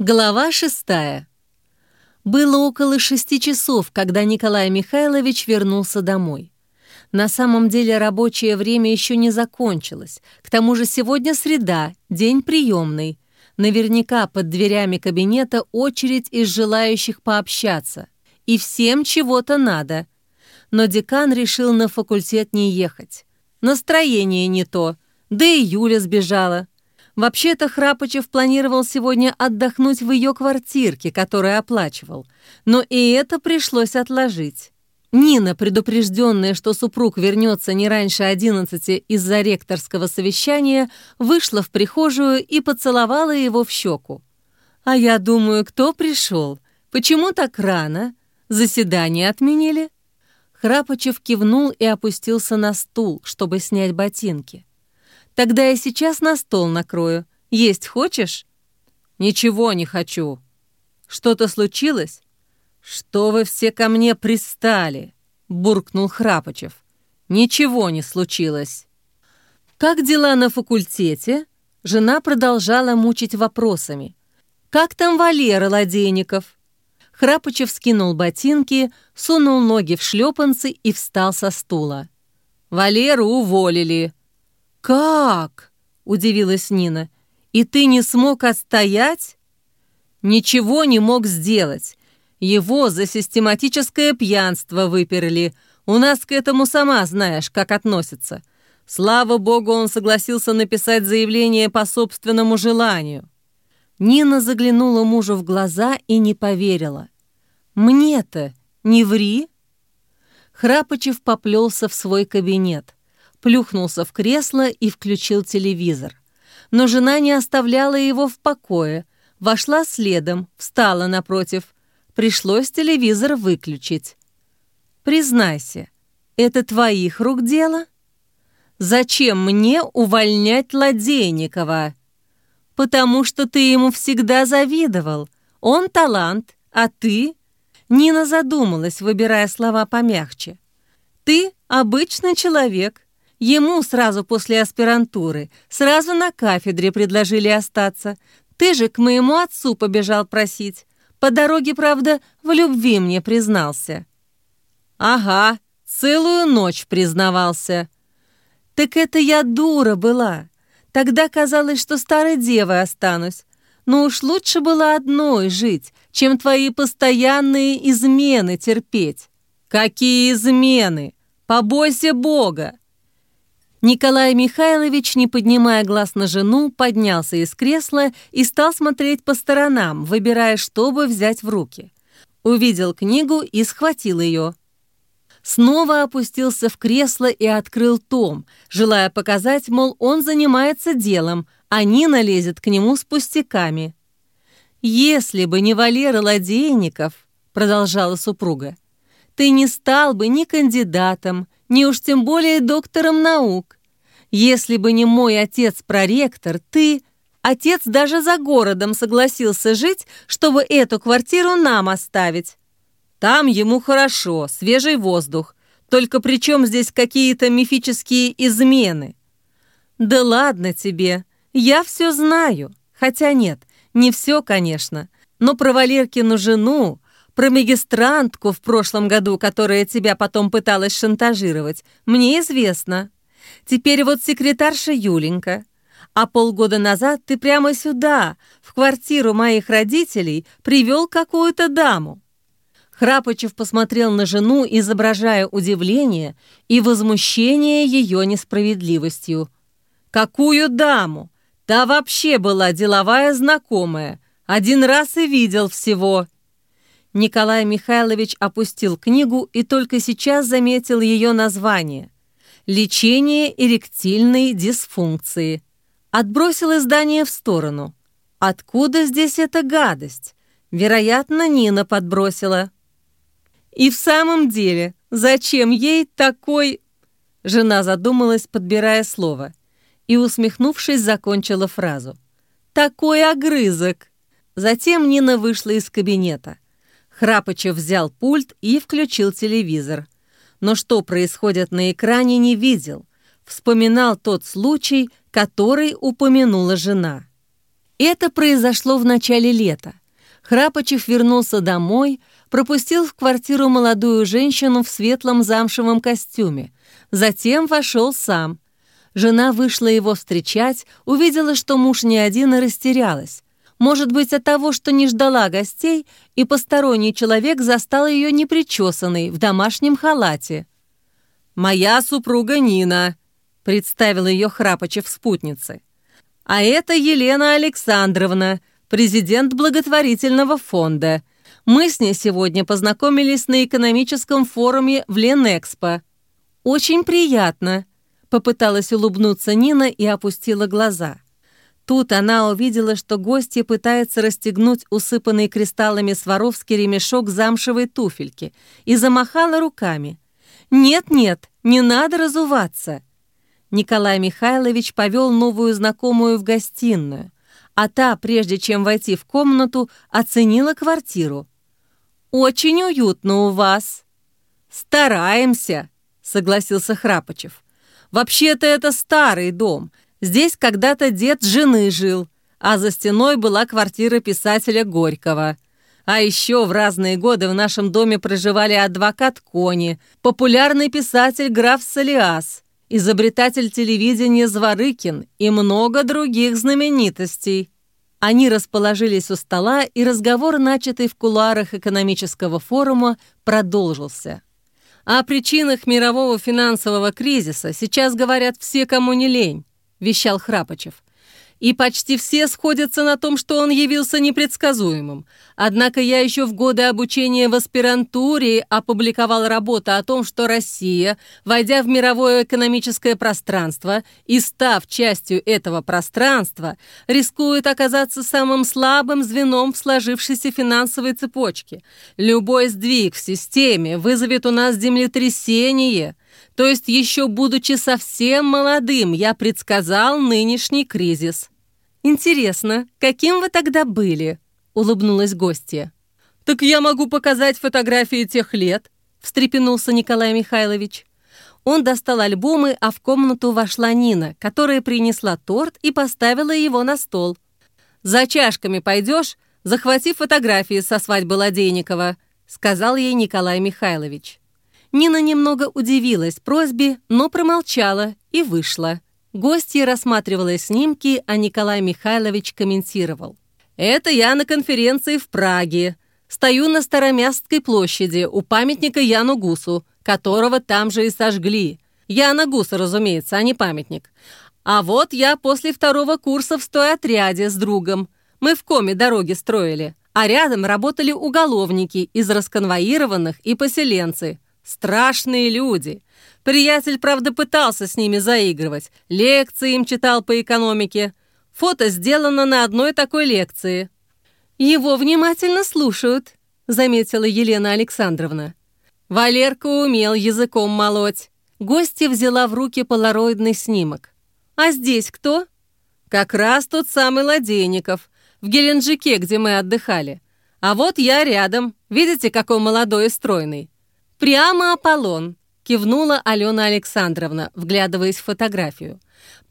Глава шестая. Было около шести часов, когда Николай Михайлович вернулся домой. На самом деле рабочее время еще не закончилось. К тому же сегодня среда, день приемный. Наверняка под дверями кабинета очередь из желающих пообщаться. И всем чего-то надо. Но декан решил на факультет не ехать. Настроение не то, да и Юля сбежала. Вообще-то Храпочев планировал сегодня отдохнуть в ее квартирке, которую оплачивал, но и это пришлось отложить. Нина, предупрежденная, что супруг вернется не раньше одиннадцати из-за ректорского совещания, вышла в прихожую и поцеловала его в щеку. «А я думаю, кто пришел? Почему так рано? Заседание отменили?» Храпочев кивнул и опустился на стул, чтобы снять ботинки. Тогда я сейчас на стол накрою. Есть хочешь?» «Ничего не хочу». «Что-то случилось?» «Что вы все ко мне пристали?» — буркнул Храпочев. «Ничего не случилось». «Как дела на факультете?» Жена продолжала мучить вопросами. «Как там Валера Ладейников?» Храпочев скинул ботинки, сунул ноги в шлепанцы и встал со стула. «Валеру уволили», «Как?» — удивилась Нина. «И ты не смог отстоять?» «Ничего не мог сделать. Его за систематическое пьянство выперли. У нас к этому сама знаешь, как относятся. Слава богу, он согласился написать заявление по собственному желанию». Нина заглянула мужу в глаза и не поверила. «Мне-то не ври!» Храпочев поплелся в свой кабинет плюхнулся в кресло и включил телевизор. Но жена не оставляла его в покое, вошла следом, встала напротив. Пришлось телевизор выключить. «Признайся, это твоих рук дело?» «Зачем мне увольнять Ладейникова?» «Потому что ты ему всегда завидовал. Он талант, а ты...» Нина задумалась, выбирая слова помягче. «Ты обычный человек, Ему сразу после аспирантуры, сразу на кафедре предложили остаться. Ты же к моему отцу побежал просить. По дороге, правда, в любви мне признался». «Ага, целую ночь признавался». «Так это я дура была. Тогда казалось, что старой девой останусь. Но уж лучше было одной жить, чем твои постоянные измены терпеть». «Какие измены? Побойся Бога!» Николай Михайлович, не поднимая глаз на жену, поднялся из кресла и стал смотреть по сторонам, выбирая, что бы взять в руки. Увидел книгу и схватил ее. Снова опустился в кресло и открыл том, желая показать, мол, он занимается делом, а Нина лезет к нему с пустяками. «Если бы не Валера Ладейников», — продолжала супруга, — «ты не стал бы ни кандидатом, ни уж тем более доктором наук. Если бы не мой отец-проректор, ты... Отец даже за городом согласился жить, чтобы эту квартиру нам оставить. Там ему хорошо, свежий воздух. Только при чем здесь какие-то мифические измены? Да ладно тебе, я все знаю. Хотя нет, не все, конечно. Но про Валеркину жену, про магистрантку в прошлом году, которая тебя потом пыталась шантажировать, мне известно. Теперь вот секретарша Юленька. А полгода назад ты прямо сюда, в квартиру моих родителей, привел какую-то даму. Храпочев посмотрел на жену, изображая удивление и возмущение ее несправедливостью. «Какую даму? Та вообще была деловая знакомая. Один раз и видел всего». Николай Михайлович опустил книгу и только сейчас заметил ее название «Лечение эректильной дисфункции». Отбросил издание в сторону. Откуда здесь эта гадость? Вероятно, Нина подбросила. И в самом деле, зачем ей такой... Жена задумалась, подбирая слово, и, усмехнувшись, закончила фразу. «Такой огрызок!» Затем Нина вышла из кабинета. Храпочев взял пульт и включил телевизор. Но что происходит на экране, не видел. Вспоминал тот случай, который упомянула жена. Это произошло в начале лета. Храпочев вернулся домой, пропустил в квартиру молодую женщину в светлом замшевом костюме. Затем вошел сам. Жена вышла его встречать, увидела, что муж не один и растерялась. Может быть, от того, что не ждала гостей, и посторонний человек застал ее непричесанной, в домашнем халате. «Моя супруга Нина», — представила ее Храпочев спутнице. «А это Елена Александровна, президент благотворительного фонда. Мы с ней сегодня познакомились на экономическом форуме в Ленэкспо. Очень приятно», — попыталась улыбнуться Нина и опустила глаза. Тут она увидела, что гостья пытается расстегнуть усыпанный кристаллами Сваровский ремешок замшевой туфельки и замахала руками. «Нет-нет, не надо разуваться!» Николай Михайлович повел новую знакомую в гостиную, а та, прежде чем войти в комнату, оценила квартиру. «Очень уютно у вас». «Стараемся», — согласился Храпочев. «Вообще-то это старый дом, Здесь когда-то дед жены жил, а за стеной была квартира писателя Горького. А еще в разные годы в нашем доме проживали адвокат Кони, популярный писатель граф Солиас, изобретатель телевидения Зворыкин и много других знаменитостей. Они расположились у стола, и разговор, начатый в кулуарах экономического форума, продолжился. О причинах мирового финансового кризиса сейчас говорят все, кому не лень. — вещал Храпочев. «И почти все сходятся на том, что он явился непредсказуемым. Однако я еще в годы обучения в аспирантуре опубликовал работу о том, что Россия, войдя в мировое экономическое пространство и став частью этого пространства, рискует оказаться самым слабым звеном в сложившейся финансовой цепочке. Любой сдвиг в системе вызовет у нас землетрясение». То есть еще будучи совсем молодым, я предсказал нынешний кризис. «Интересно, каким вы тогда были?» — улыбнулась гостья. «Так я могу показать фотографии тех лет», — встрепенулся Николай Михайлович. Он достал альбомы, а в комнату вошла Нина, которая принесла торт и поставила его на стол. «За чашками пойдешь, захвати фотографии со свадьбы Ладейникова», — сказал ей Николай Михайлович. Нина немного удивилась просьбе, но промолчала и вышла. Гостья рассматривала снимки, а Николай Михайлович комментировал. «Это я на конференции в Праге. Стою на Старомястской площади у памятника Яну Гусу, которого там же и сожгли. Яна Гуса, разумеется, а не памятник. А вот я после второго курса в стройотряде с другом. Мы в коме дороги строили, а рядом работали уголовники из расконвоированных и поселенцы. Страшные люди. Приятель, правда, пытался с ними заигрывать. Лекции им читал по экономике. Фото сделано на одной такой лекции. «Его внимательно слушают», — заметила Елена Александровна. Валерка умел языком молоть. Гостья взяла в руки полароидный снимок. «А здесь кто?» «Как раз тот самый Ладейников, в Геленджике, где мы отдыхали. А вот я рядом. Видите, какой молодой и стройный? «Прямо Аполлон», — кивнула Алена Александровна, вглядываясь в фотографию.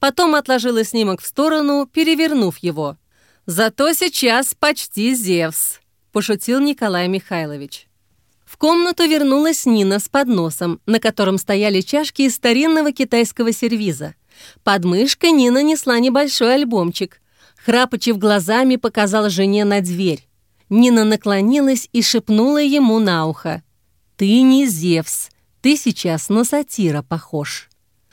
Потом отложила снимок в сторону, перевернув его. «Зато сейчас почти Зевс», — пошутил Николай Михайлович. В комнату вернулась Нина с подносом, на котором стояли чашки из старинного китайского сервиза. Под мышкой Нина несла небольшой альбомчик. Храпочев глазами показал жене на дверь. Нина наклонилась и шепнула ему на ухо. «Ты не Зевс, ты сейчас на сатира похож».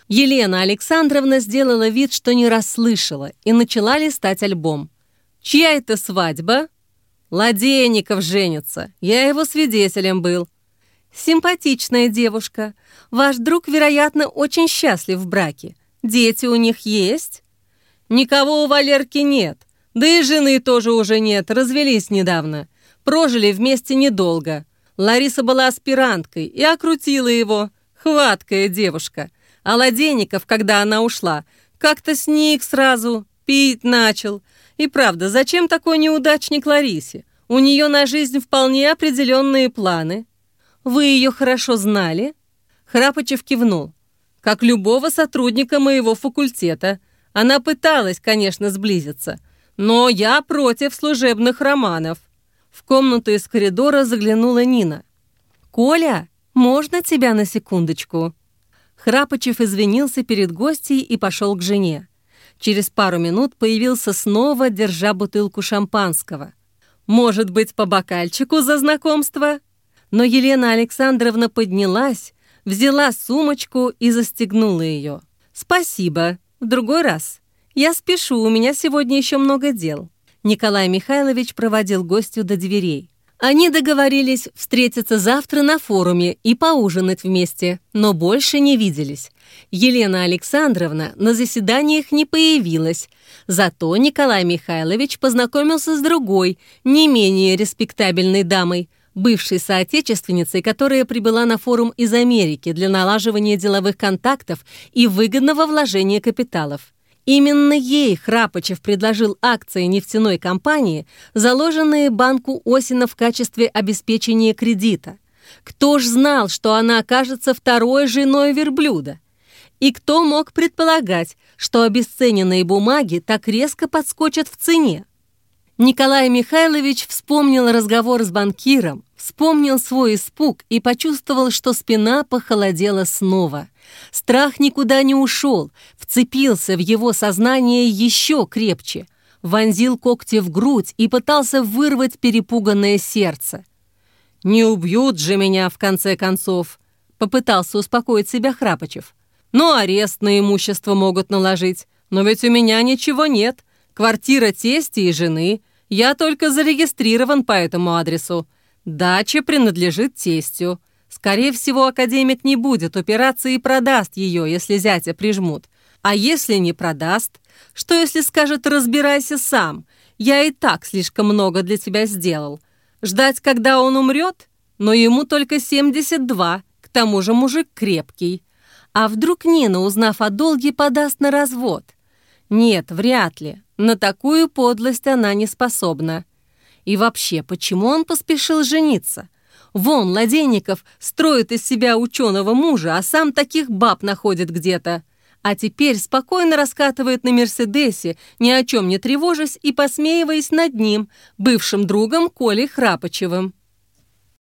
Елена Александровна сделала вид, что не расслышала, и начала листать альбом. «Чья это свадьба?» «Ладейников женится. Я его свидетелем был». «Симпатичная девушка. Ваш друг, вероятно, очень счастлив в браке. Дети у них есть?» «Никого у Валерки нет. Да и жены тоже уже нет, развелись недавно. Прожили вместе недолго. Лариса была аспиранткой и окрутила его. Хваткая девушка. А Ладейников, когда она ушла, как-то сник сразу, пить начал. И правда, зачем такой неудачник Ларисе? У нее на жизнь вполне определенные планы. Вы ее хорошо знали? Храпочев кивнул. Как любого сотрудника моего факультета. Она пыталась, конечно, сблизиться. Но я против служебных романов. В комнату из коридора заглянула Нина. «Коля, можно тебя на секундочку?» Храпочев извинился перед гостьей и пошел к жене. Через пару минут появился снова, держа бутылку шампанского. «Может быть, по бокальчику за знакомство?» Но Елена Александровна поднялась, взяла сумочку и застегнула ее. «Спасибо. В другой раз. Я спешу, у меня сегодня еще много дел». Николай Михайлович проводил гостю до дверей. Они договорились встретиться завтра на форуме и поужинать вместе, но больше не виделись. Елена Александровна на заседаниях не появилась, зато Николай Михайлович познакомился с другой, не менее респектабельной дамой, бывшей соотечественницей, которая прибыла на форум из Америки для налаживания деловых контактов и выгодного вложения капиталов. Именно ей Храпочев предложил акции нефтяной компании, заложенные банку Осина в качестве обеспечения кредита. Кто ж знал, что она окажется второй женой верблюда? И кто мог предполагать, что обесцененные бумаги так резко подскочат в цене? Николай Михайлович вспомнил разговор с банкиром, вспомнил свой испуг и почувствовал, что спина похолодела снова. Страх никуда не ушел, вцепился в его сознание еще крепче, вонзил когти в грудь и пытался вырвать перепуганное сердце. «Не убьют же меня, в конце концов», — попытался успокоить себя Храпочев. «Ну, арест на имущество могут наложить, но ведь у меня ничего нет». Квартира тести и жены. Я только зарегистрирован по этому адресу. Дача принадлежит тестю. Скорее всего, академик не будет упираться и продаст ее, если зятя прижмут. А если не продаст? Что если скажет «разбирайся сам»? Я и так слишком много для тебя сделал. Ждать, когда он умрет? Но ему только 72, к тому же мужик крепкий. А вдруг Нина, узнав о долге, подаст на развод? Нет, вряд ли. На такую подлость она не способна. И вообще, почему он поспешил жениться? Вон, Ладейников строит из себя ученого мужа, а сам таких баб находит где-то. А теперь спокойно раскатывает на Мерседесе, ни о чем не тревожась и посмеиваясь над ним, бывшим другом Колей Храпочевым.